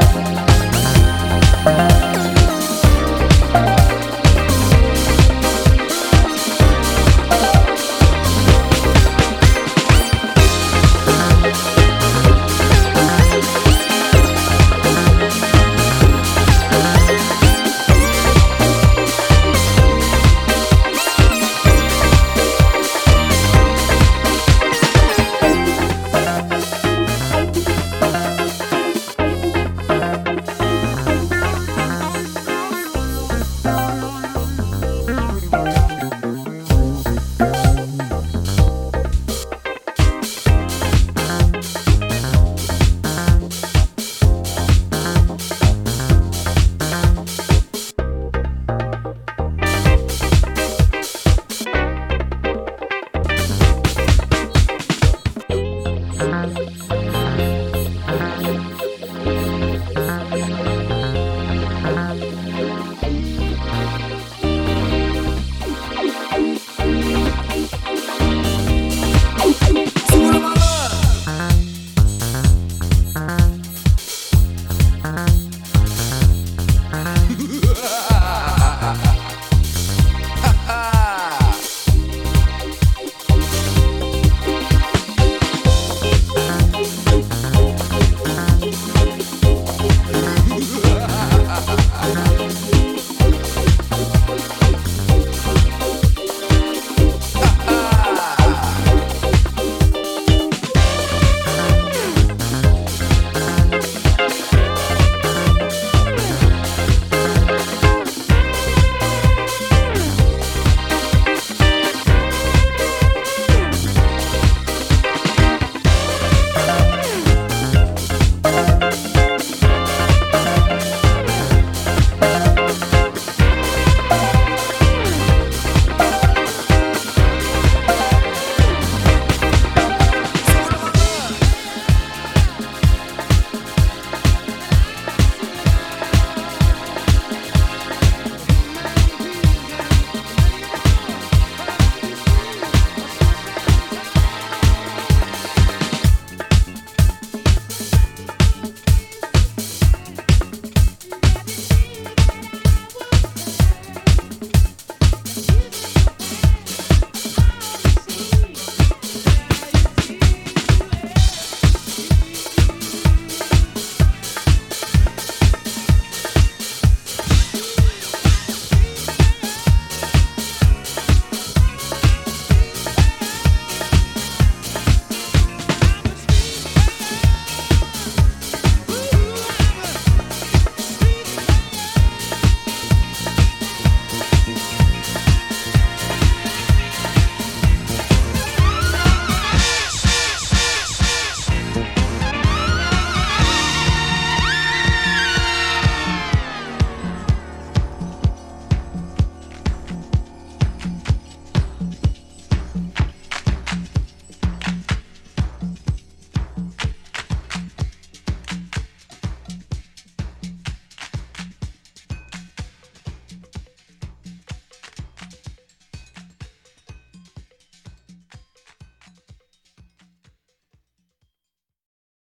love.